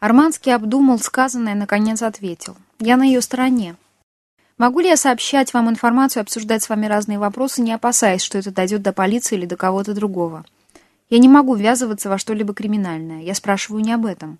Арманский обдумал сказанное и, наконец, ответил. «Я на ее стороне. Могу ли я сообщать вам информацию, обсуждать с вами разные вопросы, не опасаясь, что это дойдет до полиции или до кого-то другого? Я не могу ввязываться во что-либо криминальное. Я спрашиваю не об этом.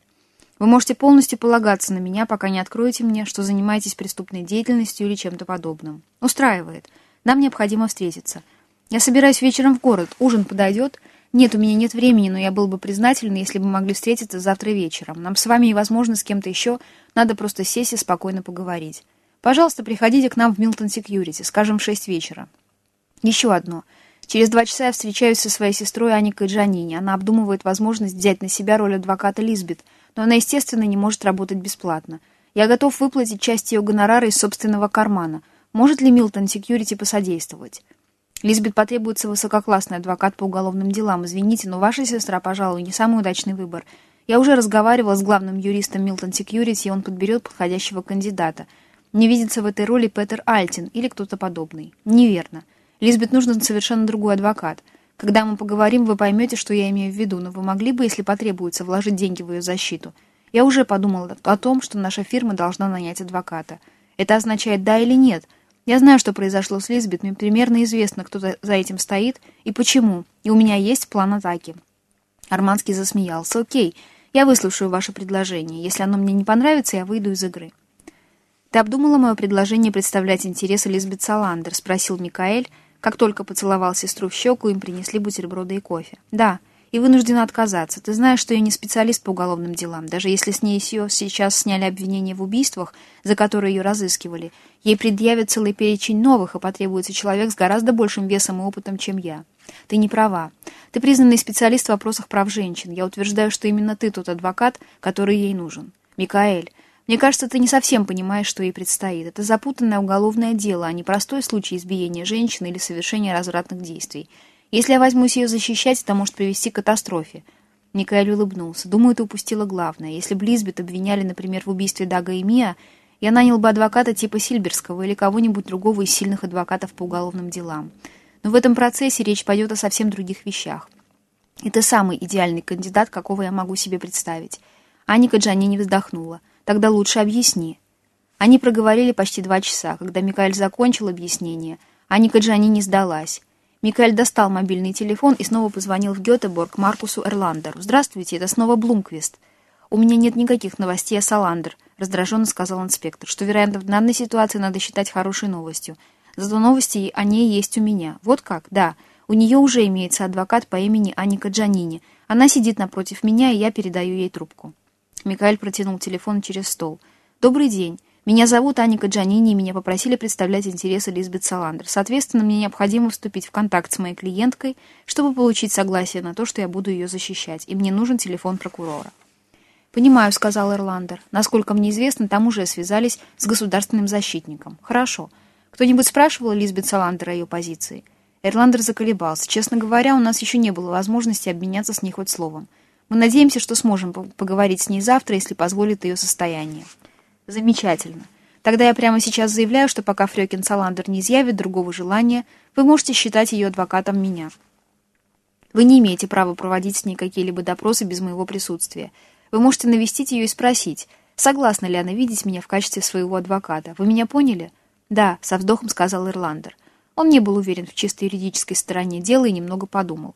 Вы можете полностью полагаться на меня, пока не откроете мне, что занимаетесь преступной деятельностью или чем-то подобным. Устраивает. Нам необходимо встретиться. Я собираюсь вечером в город. Ужин подойдет?» «Нет, у меня нет времени, но я был бы признателен, если бы могли встретиться завтра вечером. Нам с вами и, возможно, с кем-то еще надо просто сесть и спокойно поговорить. Пожалуйста, приходите к нам в Милтон Секьюрити, скажем, в шесть вечера. Еще одно. Через два часа я встречаюсь со своей сестрой Аникой Джанини. Она обдумывает возможность взять на себя роль адвоката Лизбет, но она, естественно, не может работать бесплатно. Я готов выплатить часть ее гонорара из собственного кармана. Может ли Милтон Секьюрити посодействовать?» Лизбет потребуется высококлассный адвокат по уголовным делам. Извините, но ваша сестра, пожалуй, не самый удачный выбор. Я уже разговаривала с главным юристом Милтон Секьюрити, и он подберет подходящего кандидата. Не видится в этой роли Петер Альтин или кто-то подобный. Неверно. Лизбет нужен совершенно другой адвокат. Когда мы поговорим, вы поймете, что я имею в виду, но вы могли бы, если потребуется, вложить деньги в ее защиту. Я уже подумала о том, что наша фирма должна нанять адвоката. Это означает «да» или «нет», я знаю, что произошло с Лизбет, мне примерно известно, кто за этим стоит и почему, и у меня есть план атаки». Арманский засмеялся. «Окей, я выслушаю ваше предложение. Если оно мне не понравится, я выйду из игры». «Ты обдумала мое предложение представлять интересы Лизбет Саландер?» — спросил Микаэль, как только поцеловал сестру в щеку, им принесли бутерброды и кофе. «Да, и вынуждена отказаться. Ты знаешь, что я не специалист по уголовным делам. Даже если с ней сейчас сняли обвинения в убийствах, за которые ее разыскивали, ей предъявят целый перечень новых, и потребуется человек с гораздо большим весом и опытом, чем я. Ты не права. Ты признанный специалист в вопросах прав женщин. Я утверждаю, что именно ты тот адвокат, который ей нужен. Микаэль, мне кажется, ты не совсем понимаешь, что ей предстоит. Это запутанное уголовное дело, а не простой случай избиения женщины или совершения развратных действий. Если я возьмусь ее защищать, это может привести к катастрофе. Микаэль улыбнулся. Думаю, ты упустила главное. Если бы Лизбет обвиняли, например, в убийстве Дага и Мия, я нанял бы адвоката типа Сильберского или кого-нибудь другого из сильных адвокатов по уголовным делам. Но в этом процессе речь пойдет о совсем других вещах. Это самый идеальный кандидат, какого я могу себе представить. Аника не вздохнула. Тогда лучше объясни. Они проговорили почти два часа. Когда Микаэль закончил объяснение, Аника не сдалась. Микаэль достал мобильный телефон и снова позвонил в Гетеборг Маркусу Эрландеру. «Здравствуйте, это снова Блумквист». «У меня нет никаких новостей о Саландер», — раздраженно сказал инспектор, что, вероятно, в данной ситуации надо считать хорошей новостью. Зато новости о ней есть у меня. Вот как? Да. У нее уже имеется адвокат по имени Аника Джанини. Она сидит напротив меня, и я передаю ей трубку. Микаэль протянул телефон через стол. «Добрый день. Меня зовут Аника Джанини, и меня попросили представлять интересы Лизбет Саландер. Соответственно, мне необходимо вступить в контакт с моей клиенткой, чтобы получить согласие на то, что я буду ее защищать, и мне нужен телефон прокурора. «Понимаю», — сказал Эрландер. «Насколько мне известно, там уже связались с государственным защитником. Хорошо. Кто-нибудь спрашивал Лизбет Саландер о ее позиции?» Эрландер заколебался. «Честно говоря, у нас еще не было возможности обменяться с ней хоть словом. Мы надеемся, что сможем поговорить с ней завтра, если позволит ее состояние». Замечательно. Тогда я прямо сейчас заявляю, что пока Фрёкин Саландер не изъявит другого желания, вы можете считать ее адвокатом меня. Вы не имеете права проводить с ней какие-либо допросы без моего присутствия. Вы можете навестить ее и спросить, согласна ли она видеть меня в качестве своего адвоката. Вы меня поняли? Да, со вздохом сказал Ирландер. Он не был уверен в чисто юридической стороне дела и немного подумал.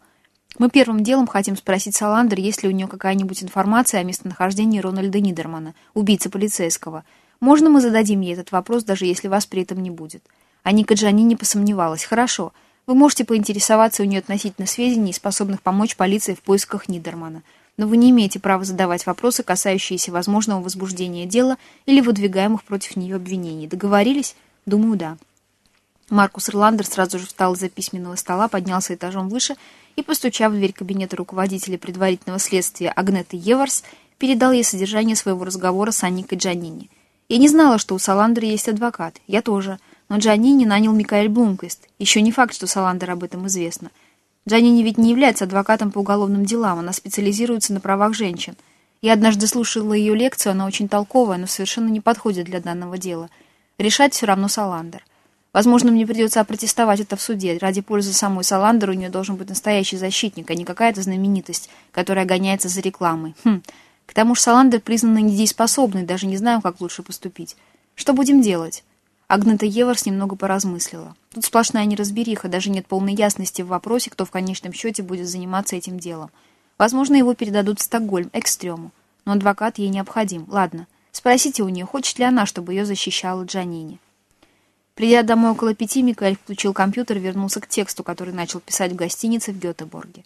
Мы первым делом хотим спросить Саландер, есть ли у нее какая-нибудь информация о местонахождении Рональда Нидермана, убийцы полицейского. Можно мы зададим ей этот вопрос, даже если вас при этом не будет? А Ника Джани не посомневалась. Хорошо. Вы можете поинтересоваться у нее относительно сведений, способных помочь полиции в поисках Нидермана. Но вы не имеете права задавать вопросы, касающиеся возможного возбуждения дела или выдвигаемых против нее обвинений. Договорились? Думаю, да. Маркус Ирландер сразу же встал из-за письменного стола, поднялся этажом выше и, постучав в дверь кабинета руководителя предварительного следствия Агнеты Еварс, передал ей содержание своего разговора с Анникой Джанини. «Я не знала, что у Саландера есть адвокат. Я тоже. Но Джанини нанял Микаэль Блумквист. Еще не факт, что Саландер об этом известно. Джанини ведь не является адвокатом по уголовным делам, она специализируется на правах женщин. Я однажды слушала ее лекцию, она очень толковая, но совершенно не подходит для данного дела. Решать все равно Саландер. Возможно, мне придется опротестовать это в суде. Ради пользы самой Саландер у нее должен быть настоящий защитник, а не какая-то знаменитость, которая гоняется за рекламой. Хм, К тому же Саландер признан недееспособной, даже не знаю, как лучше поступить. Что будем делать?» Агнета Еверс немного поразмыслила. Тут сплошная неразбериха, даже нет полной ясности в вопросе, кто в конечном счете будет заниматься этим делом. Возможно, его передадут в Стокгольм, экстрему. Но адвокат ей необходим. Ладно, спросите у нее, хочет ли она, чтобы ее защищала Джанини. Придя домой около пяти, Микаэль включил компьютер и вернулся к тексту, который начал писать в гостинице в Гетеборге.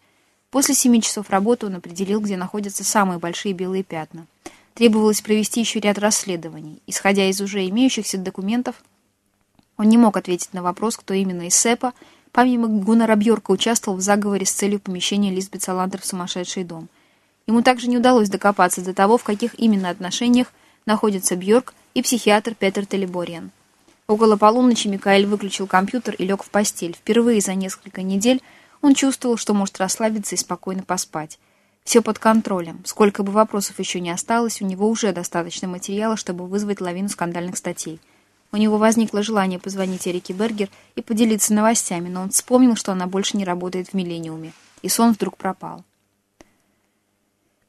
После семи часов работы он определил, где находятся самые большие белые пятна. Требовалось провести еще ряд расследований. Исходя из уже имеющихся документов, он не мог ответить на вопрос, кто именно из СЭПа, помимо Гуннара Бьорка, участвовал в заговоре с целью помещения Лизбет Саландер в сумасшедший дом. Ему также не удалось докопаться до того, в каких именно отношениях находятся Бьорк и психиатр Петер Телебориан. Около полуночи Микаэль выключил компьютер и лег в постель. Впервые за несколько недель он чувствовал, что может расслабиться и спокойно поспать. Все под контролем. Сколько бы вопросов еще не осталось, у него уже достаточно материала, чтобы вызвать лавину скандальных статей. У него возникло желание позвонить Эрике Бергер и поделиться новостями, но он вспомнил, что она больше не работает в «Миллениуме», и сон вдруг пропал.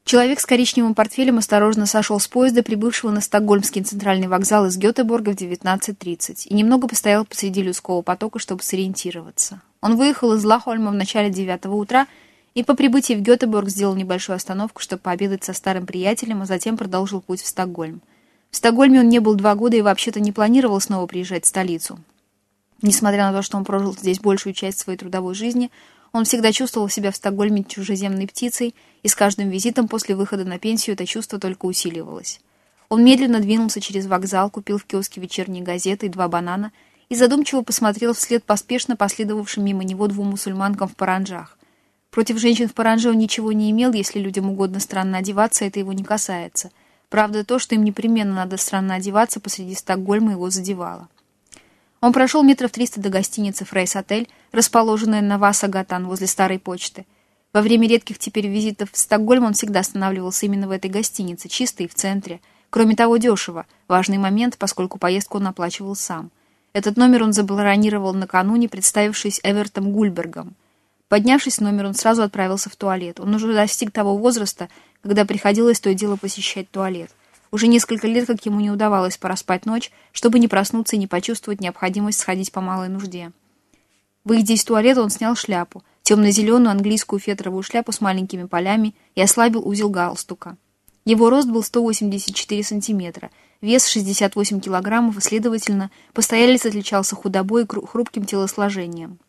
Человек с коричневым портфелем осторожно сошел с поезда, прибывшего на Стокгольмский центральный вокзал из Гетеборга в 19.30, и немного постоял посреди людского потока, чтобы сориентироваться. Он выехал из Лахольма в начале 9 утра и по прибытии в Гетеборг сделал небольшую остановку, чтобы пообедать со старым приятелем, а затем продолжил путь в Стокгольм. В Стокгольме он не был два года и вообще-то не планировал снова приезжать в столицу. Несмотря на то, что он прожил здесь большую часть своей трудовой жизни, он всегда чувствовал себя в Стокгольме чужеземной птицей, и с каждым визитом после выхода на пенсию это чувство только усиливалось. Он медленно двинулся через вокзал, купил в киоске вечерние газеты и два банана и задумчиво посмотрел вслед поспешно последовавшим мимо него двум мусульманкам в паранжах. Против женщин в паранже он ничего не имел, если людям угодно странно одеваться, это его не касается. Правда, то, что им непременно надо странно одеваться, посреди Стокгольма его задевало. Он прошел метров триста до гостиницы «Фрейс-отель», расположенной на Васа-Гатан возле старой почты. Во время редких теперь визитов в Стокгольм он всегда останавливался именно в этой гостинице, чистой в центре. Кроме того, дешево. Важный момент, поскольку поездку он оплачивал сам. Этот номер он забронировал накануне, представившись Эвертом Гульбергом. Поднявшись в номер, он сразу отправился в туалет. Он уже достиг того возраста, когда приходилось то и дело посещать туалет. Уже несколько лет, как ему не удавалось проспать ночь, чтобы не проснуться и не почувствовать необходимость сходить по малой нужде. Выйдя из туалета, он снял шляпу, темно-зеленую английскую фетровую шляпу с маленькими полями и ослабил узел галстука. Его рост был 184 сантиметра, вес 68 килограммов и, следовательно, постоялец отличался худобой и хрупким телосложением.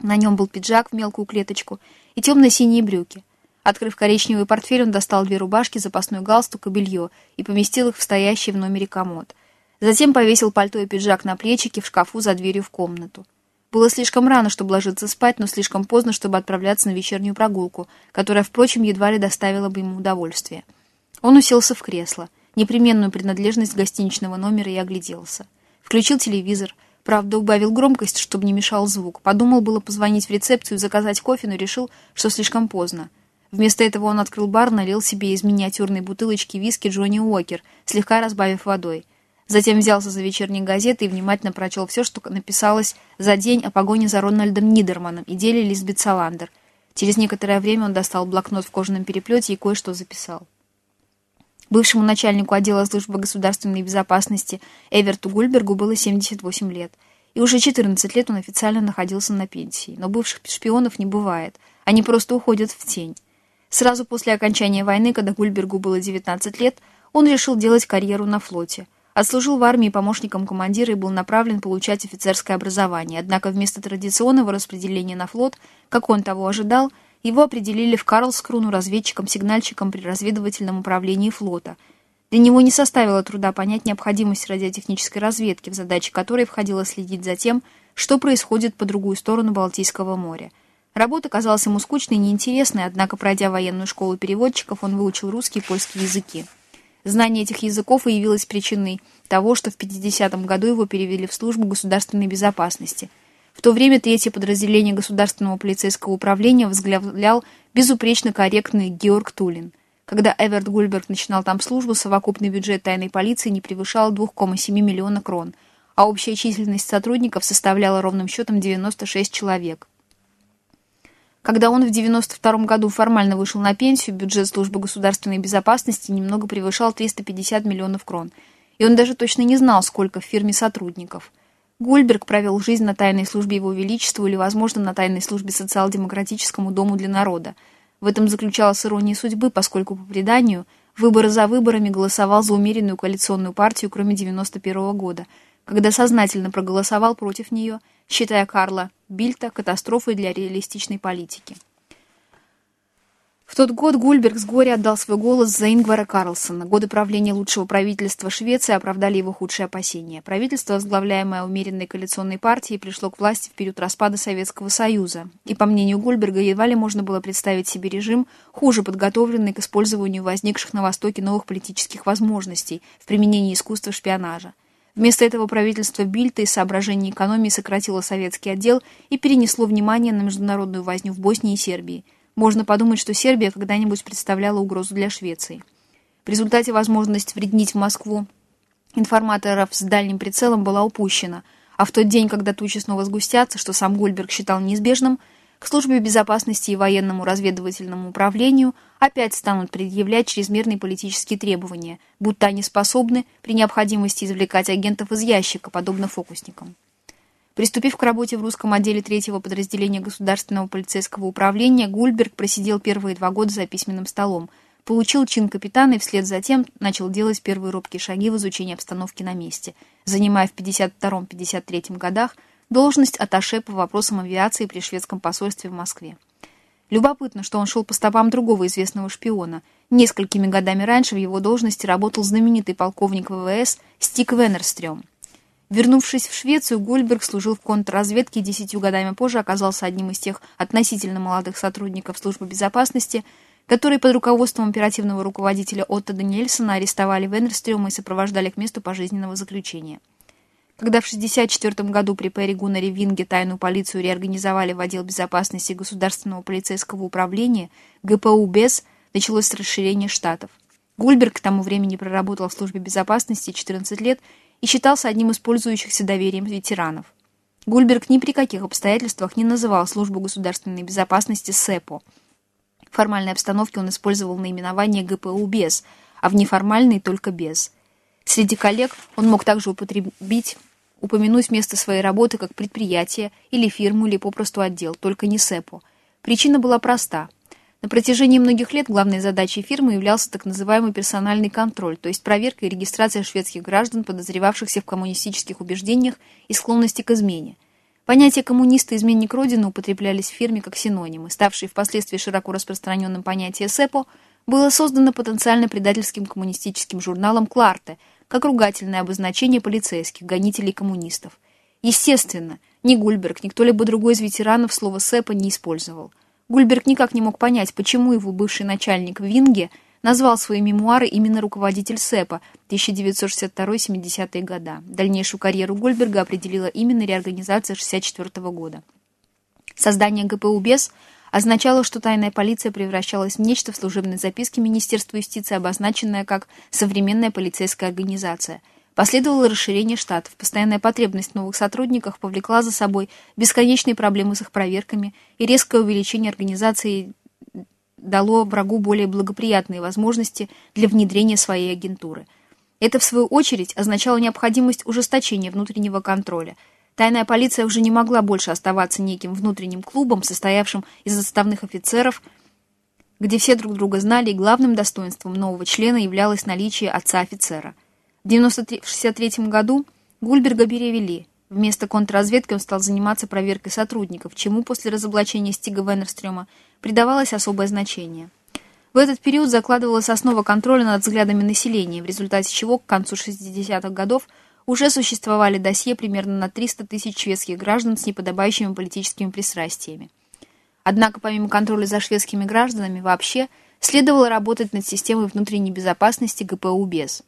На нем был пиджак в мелкую клеточку и темно-синие брюки – Открыв коричневый портфель, он достал две рубашки, запасной галстук и белье и поместил их в стоящий в номере комод. Затем повесил пальто и пиджак на плечики в шкафу за дверью в комнату. Было слишком рано, чтобы ложиться спать, но слишком поздно, чтобы отправляться на вечернюю прогулку, которая, впрочем, едва ли доставила бы ему удовольствие. Он уселся в кресло, непременную принадлежность гостиничного номера и огляделся. Включил телевизор, правда, убавил громкость, чтобы не мешал звук. Подумал было позвонить в рецепцию и заказать кофе, но решил, что слишком поздно. Вместо этого он открыл бар, налил себе из миниатюрной бутылочки виски Джонни Уокер, слегка разбавив водой. Затем взялся за вечерние газеты и внимательно прочел все, что написалось за день о погоне за Рональдом Нидерманом и деле Лизбет Саландер. Через некоторое время он достал блокнот в кожаном переплете и кое-что записал. Бывшему начальнику отдела службы государственной безопасности Эверту Гульбергу было 78 лет. И уже 14 лет он официально находился на пенсии. Но бывших шпионов не бывает. Они просто уходят в тень. Сразу после окончания войны, когда Гульбергу было 19 лет, он решил делать карьеру на флоте. Отслужил в армии помощником командира и был направлен получать офицерское образование. Однако вместо традиционного распределения на флот, как он того ожидал, его определили в Карлскруну разведчиком-сигнальщиком при разведывательном управлении флота. Для него не составило труда понять необходимость радиотехнической разведки, в задачи которой входило следить за тем, что происходит по другую сторону Балтийского моря – Работа казалась ему скучной и неинтересной, однако, пройдя военную школу переводчиков, он выучил русский и польский языки. Знание этих языков и явилось причиной того, что в 50-м году его перевели в службу государственной безопасности. В то время третье подразделение государственного полицейского управления возглавлял безупречно корректный Георг Тулин. Когда Эверт Гульберг начинал там службу, совокупный бюджет тайной полиции не превышал 2,7 миллиона крон, а общая численность сотрудников составляла ровным счетом 96 человек. Когда он в 92 году формально вышел на пенсию, бюджет службы государственной безопасности немного превышал 350 миллионов крон. И он даже точно не знал, сколько в фирме сотрудников. Гульберг провел жизнь на тайной службе Его Величества или, возможно, на тайной службе социал-демократическому Дому для народа. В этом заключалась ирония судьбы, поскольку, по преданию, выборы за выборами голосовал за умеренную коалиционную партию, кроме 91 года, когда сознательно проголосовал против нее, считая Карла Бильта катастрофой для реалистичной политики. В тот год Гульберг с горя отдал свой голос за Ингвара Карлсона. Годы правления лучшего правительства Швеции оправдали его худшие опасения. Правительство, возглавляемое умеренной коалиционной партией, пришло к власти в период распада Советского Союза. И, по мнению Гульберга, едва ли можно было представить себе режим, хуже подготовленный к использованию возникших на Востоке новых политических возможностей в применении искусства шпионажа. Вместо этого правительство Бильта из соображений экономии сократило советский отдел и перенесло внимание на международную возню в Боснии и Сербии. Можно подумать, что Сербия когда-нибудь представляла угрозу для Швеции. В результате возможность вреднить в Москву информаторов с дальним прицелом была упущена, а в тот день, когда тучи снова сгустятся, что сам Гольберг считал неизбежным, к службе безопасности и военному разведывательному управлению опять станут предъявлять чрезмерные политические требования, будто они способны при необходимости извлекать агентов из ящика, подобно фокусникам. Приступив к работе в русском отделе третьего подразделения Государственного полицейского управления, Гульберг просидел первые два года за письменным столом, получил чин капитана и вслед за тем начал делать первые робкие шаги в изучении обстановки на месте, занимая в 52-53 годах должность аташе по вопросам авиации при шведском посольстве в Москве. Любопытно, что он шел по стопам другого известного шпиона. Несколькими годами раньше в его должности работал знаменитый полковник ВВС Стик Венерстрём. Вернувшись в Швецию, Гольберг служил в контрразведке и десятью годами позже оказался одним из тех относительно молодых сотрудников службы безопасности, которые под руководством оперативного руководителя Отто Даниэльсона арестовали Венерстрёма и сопровождали к месту пожизненного заключения. Когда в 1964 году при Перри Гуннаре Винге тайную полицию реорганизовали в отдел безопасности Государственного полицейского управления, ГПУ БЕС началось расширение штатов. Гульберг к тому времени проработал в службе безопасности 14 лет и считался одним из пользующихся доверием ветеранов. Гульберг ни при каких обстоятельствах не называл службу государственной безопасности СЭПО. В формальной обстановке он использовал наименование ГПУ «без», а в неформальной только «без». Среди коллег он мог также употребить, упомянуть место своей работы как предприятие или фирму, или попросту отдел, только не СЭПО. Причина была проста. На протяжении многих лет главной задачей фирмы являлся так называемый персональный контроль, то есть проверка и регистрация шведских граждан, подозревавшихся в коммунистических убеждениях и склонности к измене. Понятия коммуниста и изменник Родины употреблялись в фирме как синонимы. Ставшие впоследствии широко распространенным понятие СЭПО было создано потенциально предательским коммунистическим журналом «Кларте», как ругательное обозначение полицейских, гонителей коммунистов. Естественно, ни Гульберг, ни кто-либо другой из ветеранов слово «сэпа» не использовал. Гульберг никак не мог понять, почему его бывший начальник Винге назвал свои мемуары именно руководитель СЭПа 1962-70-е года. Дальнейшую карьеру Гульберга определила именно реорганизация 1964 года. Создание ГПУ «Бес» означало, что тайная полиция превращалась в нечто в служебной записке Министерства юстиции, обозначенное как «современная полицейская организация». Последовало расширение штатов. Постоянная потребность в новых сотрудниках повлекла за собой бесконечные проблемы с их проверками, и резкое увеличение организации дало врагу более благоприятные возможности для внедрения своей агентуры. Это, в свою очередь, означало необходимость ужесточения внутреннего контроля – Тайная полиция уже не могла больше оставаться неким внутренним клубом, состоявшим из отставных офицеров, где все друг друга знали, и главным достоинством нового члена являлось наличие отца офицера. В 1963 году Гульберга перевели. Вместо контрразведки он стал заниматься проверкой сотрудников, чему после разоблачения Стига Веннерстрёма придавалось особое значение. В этот период закладывалась основа контроля над взглядами населения, в результате чего к концу 60-х годов – уже существовали досье примерно на 300 тысяч шведских граждан с неподобающими политическими пристрастиями. Однако помимо контроля за шведскими гражданами вообще следовало работать над системой внутренней безопасности ГПУ БЕС.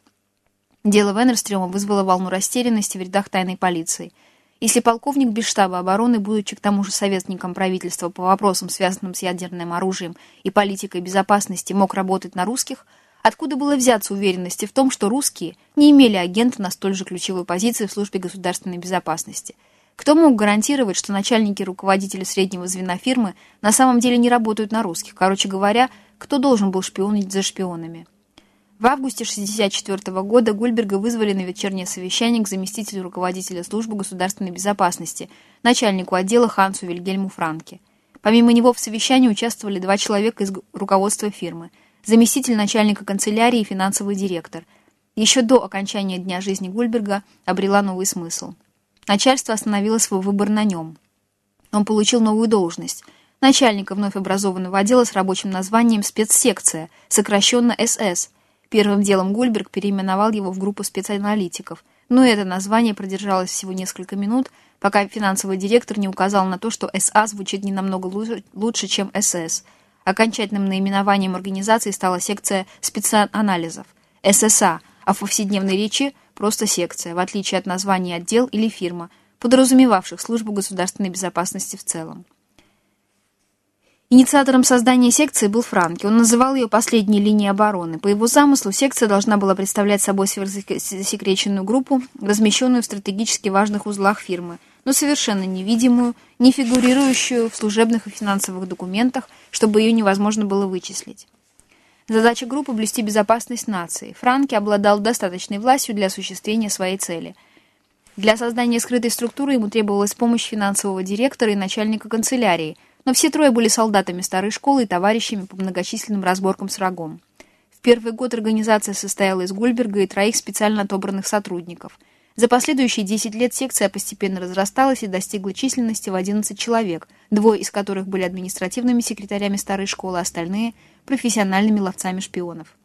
Дело Венерстрема вызвало волну растерянности в рядах тайной полиции. Если полковник без штаба обороны, будучи к тому же советником правительства по вопросам, связанным с ядерным оружием и политикой безопасности, мог работать на русских – Откуда было взяться уверенности в том, что русские не имели агента на столь же ключевой позиции в службе государственной безопасности? Кто мог гарантировать, что начальники и руководители среднего звена фирмы на самом деле не работают на русских? Короче говоря, кто должен был шпионить за шпионами? В августе 1964 года Гульберга вызвали на вечернее совещание к заместителю руководителя службы государственной безопасности, начальнику отдела Хансу Вильгельму Франке. Помимо него в совещании участвовали два человека из руководства фирмы, заместитель начальника канцелярии и финансовый директор. Еще до окончания дня жизни Гульберга обрела новый смысл. Начальство остановило свой выбор на нем. Он получил новую должность – начальника вновь образованного отдела с рабочим названием «Спецсекция», сокращенно «СС», Первым делом Гульберг переименовал его в группу спецаналитиков, но это название продержалось всего несколько минут, пока финансовый директор не указал на то, что СА звучит не намного лучше, чем СС. Окончательным наименованием организации стала секция спецанализов – ССА, а в повседневной речи – просто секция, в отличие от названия отдел или фирма, подразумевавших службу государственной безопасности в целом. Инициатором создания секции был Франки. Он называл ее последней линией обороны. По его замыслу, секция должна была представлять собой сверхзасекреченную группу, размещенную в стратегически важных узлах фирмы, но совершенно невидимую, не фигурирующую в служебных и финансовых документах, чтобы ее невозможно было вычислить. Задача группы – блюсти безопасность нации. Франки обладал достаточной властью для осуществления своей цели. Для создания скрытой структуры ему требовалась помощь финансового директора и начальника канцелярии – но все трое были солдатами старой школы и товарищами по многочисленным разборкам с врагом. В первый год организация состояла из Гульберга и троих специально отобранных сотрудников. За последующие 10 лет секция постепенно разрасталась и достигла численности в 11 человек, двое из которых были административными секретарями старой школы, остальные – профессиональными ловцами шпионов.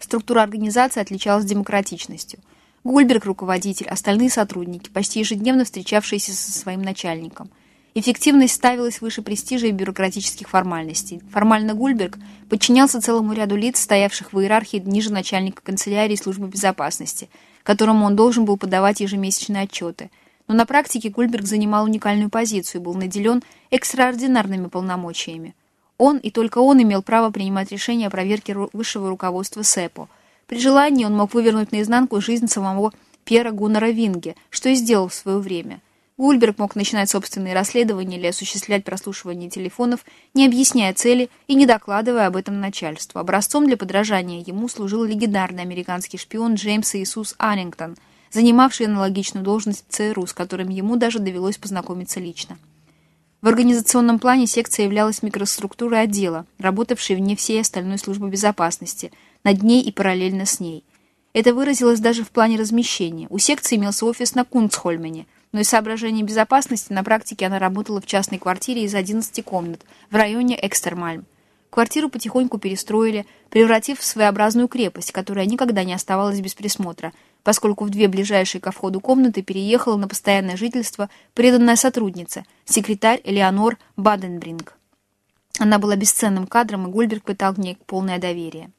Структура организации отличалась демократичностью. Гульберг – руководитель, остальные сотрудники, почти ежедневно встречавшиеся со своим начальником – Эффективность ставилась выше престижа и бюрократических формальностей. Формально Гульберг подчинялся целому ряду лиц, стоявших в иерархии ниже начальника канцелярии службы безопасности, которому он должен был подавать ежемесячные отчеты. Но на практике Гульберг занимал уникальную позицию и был наделен экстраординарными полномочиями. Он и только он имел право принимать решения о проверке высшего руководства СЭПО. При желании он мог вывернуть наизнанку жизнь самого Пьера Гуннера Винге, что и сделал в свое время – Гульберг мог начинать собственные расследования или осуществлять прослушивание телефонов, не объясняя цели и не докладывая об этом начальству. Образцом для подражания ему служил легендарный американский шпион Джеймс Иисус Арингтон, занимавший аналогичную должность в ЦРУ, с которым ему даже довелось познакомиться лично. В организационном плане секция являлась микроструктурой отдела, работавшей вне всей остальной службы безопасности, над ней и параллельно с ней. Это выразилось даже в плане размещения. У секции имелся офис на Кунцхольмене – но из соображений безопасности на практике она работала в частной квартире из 11 комнат в районе Экстермальм. Квартиру потихоньку перестроили, превратив в своеобразную крепость, которая никогда не оставалась без присмотра, поскольку в две ближайшие ко входу комнаты переехала на постоянное жительство преданная сотрудница, секретарь Элеонор Баденбринг. Она была бесценным кадром, и Гульберг пытал к ней полное доверие.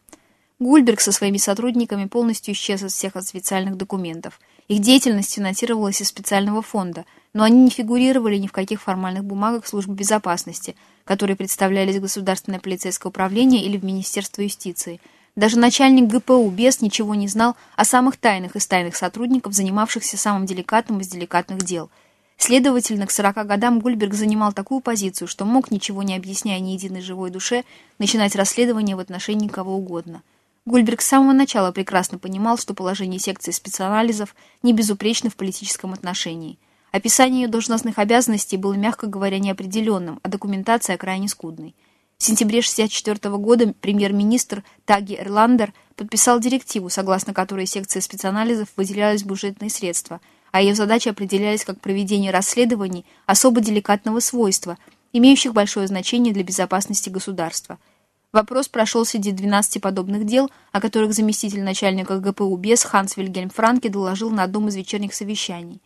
Гульберг со своими сотрудниками полностью исчез из всех официальных документов – их деятельность финансировалась из специального фонда, но они не фигурировали ни в каких формальных бумагах службы безопасности, которые представлялись Государственное полицейское управление или в Министерство юстиции. Даже начальник ГПУ БЕС ничего не знал о самых тайных из тайных сотрудников, занимавшихся самым деликатным из деликатных дел. Следовательно, к 40 годам Гульберг занимал такую позицию, что мог, ничего не объясняя ни единой живой душе, начинать расследование в отношении кого угодно – Гульберг с самого начала прекрасно понимал, что положение секции специанализов не безупречно в политическом отношении. Описание ее должностных обязанностей было, мягко говоря, неопределенным, а документация крайне скудной. В сентябре 1964 года премьер-министр Таги Эрландер подписал директиву, согласно которой секция специанализов выделялись бюджетные средства, а ее задачи определялись как проведение расследований особо деликатного свойства, имеющих большое значение для безопасности государства – Вопрос прошел среди 12 подобных дел, о которых заместитель начальника ГПУ БЕС Ханс Вильгельм Франке доложил на одном из вечерних совещаний.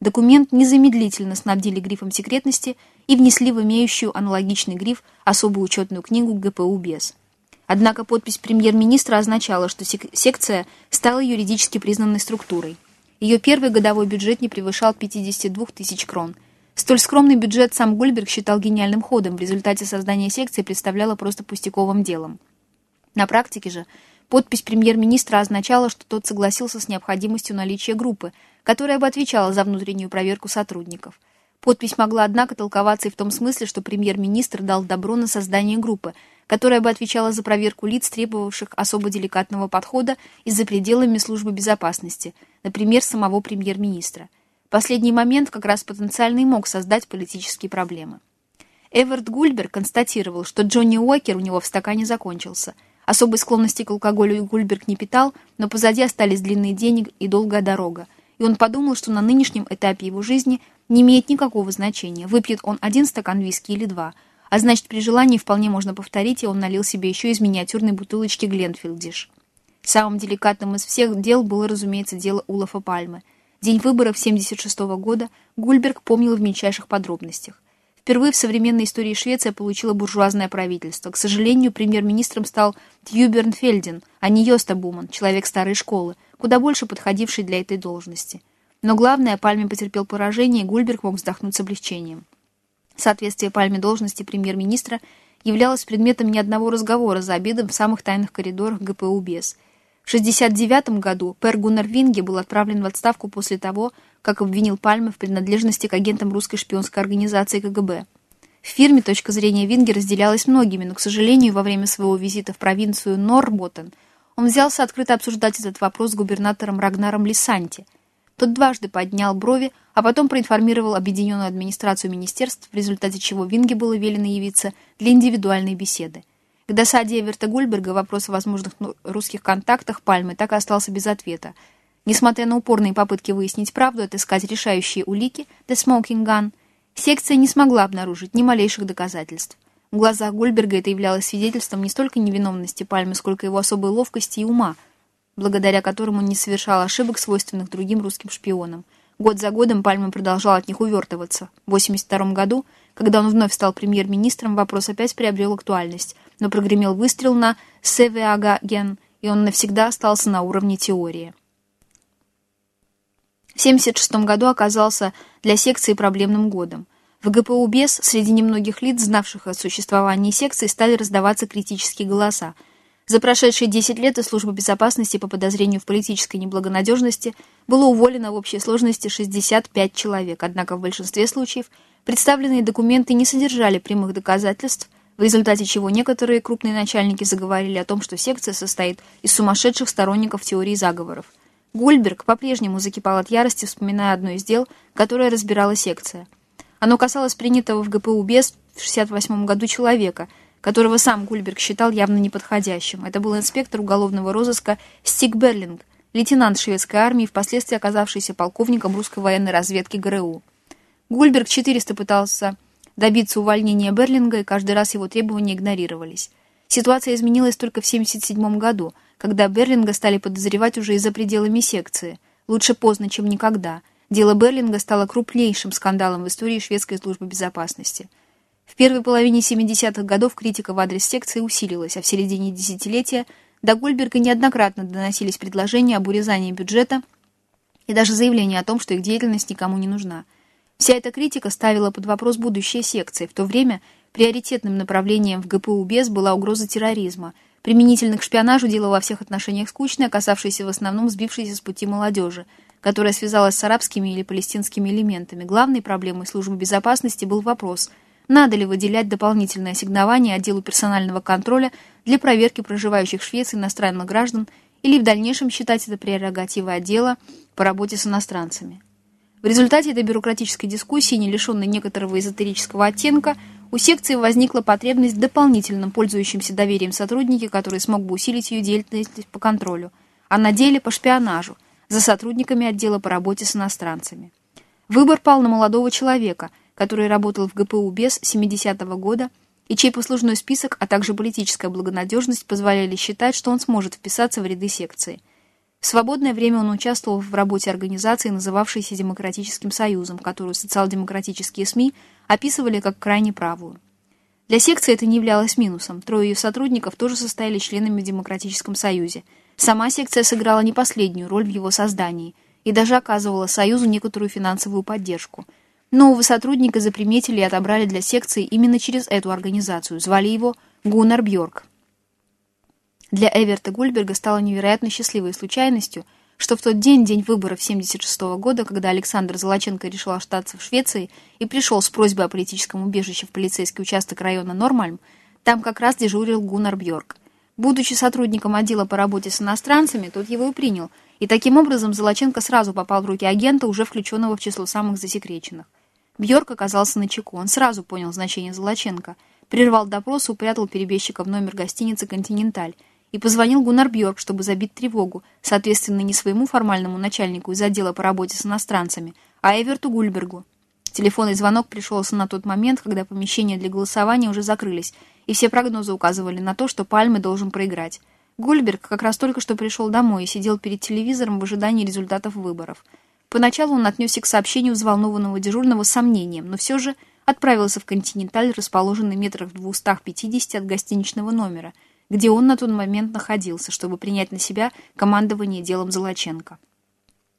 Документ незамедлительно снабдили грифом секретности и внесли в имеющую аналогичный гриф особую учетную книгу ГПУ БЕС. Однако подпись премьер-министра означала, что сек секция стала юридически признанной структурой. Ее первый годовой бюджет не превышал 52 тысяч крон – Столь скромный бюджет сам Гульберг считал гениальным ходом, в результате создания секции представляло просто пустяковым делом. На практике же Подпись премьер-министра означала, что тот согласился с необходимостью наличия группы, которая бы отвечала за внутреннюю проверку сотрудников. Подпись могла, однако, толковаться и в том смысле, что премьер-министр дал добро на создание группы, которая бы отвечала за проверку лиц, требовавших особо деликатного подхода и за пределами службы безопасности, например, самого премьер-министра. Последний момент как раз потенциально и мог создать политические проблемы. Эверт Гульберг констатировал, что Джонни Уокер у него в стакане закончился. Особой склонности к алкоголю Гульберг не питал, но позади остались длинные денег и долгая дорога, и он подумал, что на нынешнем этапе его жизни не имеет никакого значения, выпьет он один стакан виски или два, а значит, при желании вполне можно повторить, и он налил себе еще из миниатюрной бутылочки Гленфилдиш. Самым деликатным из всех дел было, разумеется, дело Улафа Пальмы. День выборов 76 -го года Гульберг помнил в мельчайших подробностях. Впервые в современной истории Швеция получила буржуазное правительство. К сожалению, премьер-министром стал Тьюберн Фельден, а не Йоста Буман, человек старой школы, куда больше подходивший для этой должности. Но главное, Пальме потерпел поражение, и Гульберг мог вздохнуть с облегчением. Соответствие Пальме должности премьер-министра являлось предметом ни одного разговора за обедом в самых тайных коридорах ГПУ БЕС. В 1969 году Пер Гуннар Винге был отправлен в отставку после того, как обвинил Пальме в принадлежности к агентам русской шпионской организации КГБ. В фирме точка зрения Винги разделялась многими, но, к сожалению, во время своего визита в провинцию Норботтен он взялся открыто обсуждать этот вопрос с губернатором Рагнаром Лисанти. Тот дважды поднял брови, а потом проинформировал объединенную администрацию министерств, в результате чего Винге было велено явиться для индивидуальной беседы. К досаде Эверта Гульберга вопрос о возможных русских контактах Пальмы так и остался без ответа – Несмотря на упорные попытки выяснить правду, отыскать решающие улики, The Smoking Gun, секция не смогла обнаружить ни малейших доказательств. В глазах Гульберга это являлось свидетельством не столько невиновности Пальмы, сколько его особой ловкости и ума, благодаря которому он не совершал ошибок, свойственных другим русским шпионам. Год за годом Пальма продолжал от них увертываться. В 1982 году, когда он вновь стал премьер-министром, вопрос опять приобрел актуальность, но прогремел выстрел на Севеагаген, и он навсегда остался на уровне теории. В 1976 году оказался для секции проблемным годом. В ГПУ БЕС среди немногих лиц, знавших о существовании секции, стали раздаваться критические голоса. За прошедшие 10 лет из службы безопасности по подозрению в политической неблагонадежности было уволено в общей сложности 65 человек, однако в большинстве случаев представленные документы не содержали прямых доказательств, в результате чего некоторые крупные начальники заговорили о том, что секция состоит из сумасшедших сторонников теории заговоров – Гульберг по-прежнему закипал от ярости, вспоминая одно из дел, которое разбирала секция. Оно касалось принятого в ГПУ без в 1968 году человека, которого сам Гульберг считал явно неподходящим. Это был инспектор уголовного розыска Стик Берлинг, лейтенант шведской армии, впоследствии оказавшийся полковником русской военной разведки ГРУ. Гульберг 400 пытался добиться увольнения Берлинга, и каждый раз его требования игнорировались. Ситуация изменилась только в 1977 году, когда Берлинга стали подозревать уже и за пределами секции. Лучше поздно, чем никогда. Дело Берлинга стало крупнейшим скандалом в истории шведской службы безопасности. В первой половине 70-х годов критика в адрес секции усилилась, а в середине десятилетия до Гольберга неоднократно доносились предложения об урезании бюджета и даже заявления о том, что их деятельность никому не нужна. Вся эта критика ставила под вопрос будущее секции. В то время приоритетным направлением в ГПУ БЕС была угроза терроризма – применительно к шпионажу дело во всех отношениях скучное, касавшееся в основном сбившейся с пути молодежи, которая связалась с арабскими или палестинскими элементами. Главной проблемой службы безопасности был вопрос, надо ли выделять дополнительное ассигнование отделу персонального контроля для проверки проживающих в Швеции иностранных граждан или в дальнейшем считать это прерогативой отдела по работе с иностранцами. В результате этой бюрократической дискуссии, не лишенной некоторого эзотерического оттенка, у секции возникла потребность в дополнительном пользующемся доверием сотруднике, который смог бы усилить ее деятельность по контролю, а на деле по шпионажу, за сотрудниками отдела по работе с иностранцами. Выбор пал на молодого человека, который работал в ГПУ без 70-го года и чей послужной список, а также политическая благонадежность позволяли считать, что он сможет вписаться в ряды секции – в свободное время он участвовал в работе организации, называвшейся Демократическим Союзом, которую социал-демократические СМИ описывали как крайне правую. Для секции это не являлось минусом. Трое ее сотрудников тоже состояли членами в Демократическом Союзе. Сама секция сыграла не последнюю роль в его создании и даже оказывала Союзу некоторую финансовую поддержку. Нового сотрудника заприметили и отобрали для секции именно через эту организацию. Звали его Гуннар Бьорк. Для Эверта Гульберга стало невероятно счастливой случайностью, что в тот день, день выборов 76 -го года, когда Александр Золоченко решил остаться в Швеции и пришел с просьбой о политическом убежище в полицейский участок района Нормальм, там как раз дежурил Гуннар Бьорк. Будучи сотрудником отдела по работе с иностранцами, тот его и принял, и таким образом Золоченко сразу попал в руки агента, уже включенного в число самых засекреченных. Бьорк оказался на чеку, он сразу понял значение Золоченко, прервал допрос и упрятал перебежчика в номер гостиницы «Континенталь», и позвонил Гуннар Бьорк, чтобы забить тревогу, соответственно, не своему формальному начальнику из отдела по работе с иностранцами, а Эверту Гульбергу. Телефонный звонок пришелся на тот момент, когда помещения для голосования уже закрылись, и все прогнозы указывали на то, что Пальмы должен проиграть. Гульберг как раз только что пришел домой и сидел перед телевизором в ожидании результатов выборов. Поначалу он отнесся к сообщению взволнованного дежурного с сомнением, но все же отправился в «Континенталь», расположенный метрах в 250 от гостиничного номера – где он на тот момент находился, чтобы принять на себя командование делом Золоченко.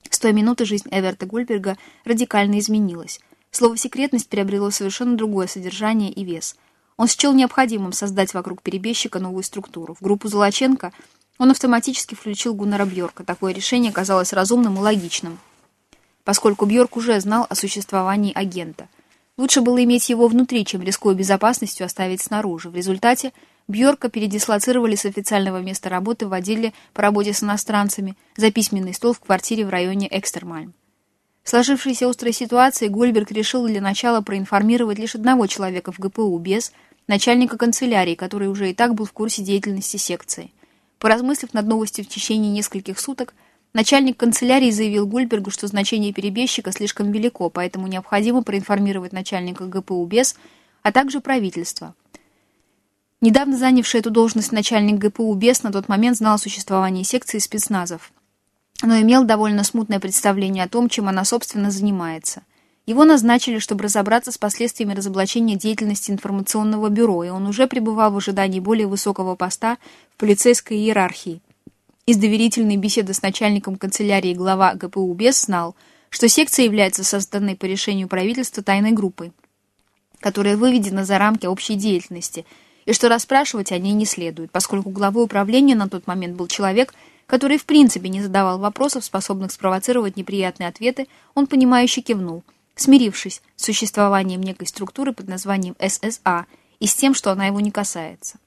С той минуты жизнь Эверта Гульберга радикально изменилась. Слово «секретность» приобрело совершенно другое содержание и вес. Он счел необходимым создать вокруг перебежчика новую структуру. В группу Золоченко он автоматически включил Гуннара Бьорка. Такое решение казалось разумным и логичным, поскольку Бьорк уже знал о существовании агента. Лучше было иметь его внутри, чем рискуя безопасностью оставить снаружи. В результате Бьорка передислоцировали с официального места работы в отделе по работе с иностранцами за письменный стол в квартире в районе Экстермальм. В сложившейся острой ситуации Гольберг решил для начала проинформировать лишь одного человека в ГПУ, без начальника канцелярии, который уже и так был в курсе деятельности секции. Поразмыслив над новостью в течение нескольких суток, начальник канцелярии заявил Гульбергу, что значение перебежчика слишком велико, поэтому необходимо проинформировать начальника ГПУ без, а также правительство – Недавно занявший эту должность начальник ГПУ БЕС на тот момент знал о существовании секции спецназов, но имел довольно смутное представление о том, чем она, собственно, занимается. Его назначили, чтобы разобраться с последствиями разоблачения деятельности информационного бюро, и он уже пребывал в ожидании более высокого поста в полицейской иерархии. Из доверительной беседы с начальником канцелярии глава ГПУ БЕС знал, что секция является созданной по решению правительства тайной группой, которая выведена за рамки общей деятельности – и что расспрашивать о ней не следует, поскольку главой управления на тот момент был человек, который в принципе не задавал вопросов, способных спровоцировать неприятные ответы, он понимающе кивнул, смирившись с существованием некой структуры под названием ССА и с тем, что она его не касается.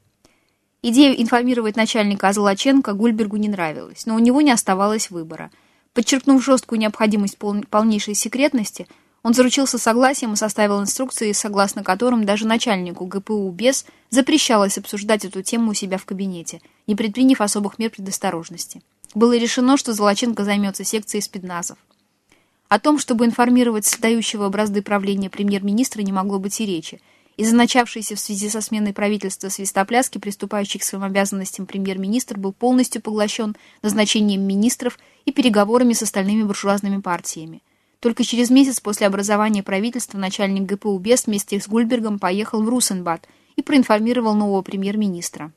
Идея информировать начальника Золоченко Гульбергу не нравилась, но у него не оставалось выбора. Подчеркнув жесткую необходимость полнейшей секретности, он заручился согласием и составил инструкции, согласно которым даже начальнику ГПУ БЕС запрещалось обсуждать эту тему у себя в кабинете, не предприняв особых мер предосторожности. Было решено, что Золоченко займется секцией спидназов. О том, чтобы информировать создающего бразды правления премьер-министра, не могло быть и речи. Из-за начавшейся в связи со сменой правительства свистопляски, приступающий к своим обязанностям премьер-министр был полностью поглощен назначением министров и переговорами с остальными буржуазными партиями. Только через месяц после образования правительства начальник ГПУ БЕС вместе с Гульбергом поехал в Русенбад и проинформировал нового премьер-министра.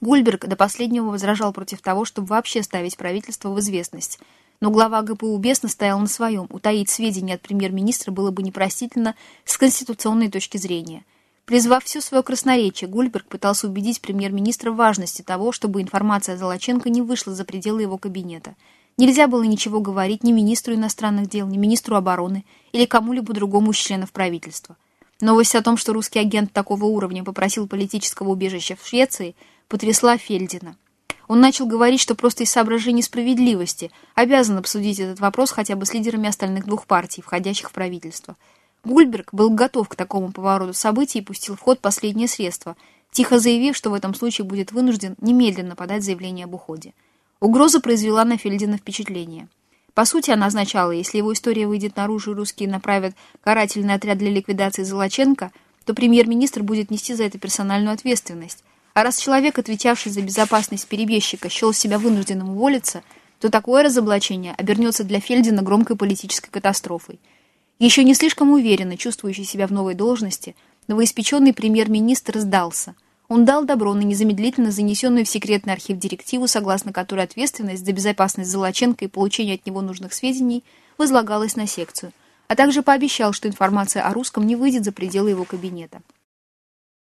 Гульберг до последнего возражал против того, чтобы вообще ставить правительство в известность. Но глава ГПУ БЕС настоял на своем. Утаить сведения от премьер-министра было бы непростительно с конституционной точки зрения. Призвав все свое красноречие, Гульберг пытался убедить премьер-министра в важности того, чтобы информация о Золоченко не вышла за пределы его кабинета – Нельзя было ничего говорить ни министру иностранных дел, ни министру обороны или кому-либо другому из членов правительства. Новость о том, что русский агент такого уровня попросил политического убежища в Швеции, потрясла Фельдина. Он начал говорить, что просто из соображений справедливости обязан обсудить этот вопрос хотя бы с лидерами остальных двух партий, входящих в правительство. Гульберг был готов к такому повороту событий и пустил в ход последнее средство, тихо заявив, что в этом случае будет вынужден немедленно подать заявление об уходе. Угроза произвела на Фельдина впечатление. По сути, она означала, если его история выйдет наружу и русские направят карательный отряд для ликвидации Золоченко, то премьер-министр будет нести за это персональную ответственность. А раз человек, отвечавший за безопасность перебежчика, счел себя вынужденным уволиться, то такое разоблачение обернется для Фельдина громкой политической катастрофой. Еще не слишком уверенно, чувствующий себя в новой должности, новоиспеченный премьер-министр сдался – он дал добро на незамедлительно занесенную в секретный архив директиву, согласно которой ответственность за безопасность Золоченко и получение от него нужных сведений возлагалась на секцию, а также пообещал, что информация о русском не выйдет за пределы его кабинета.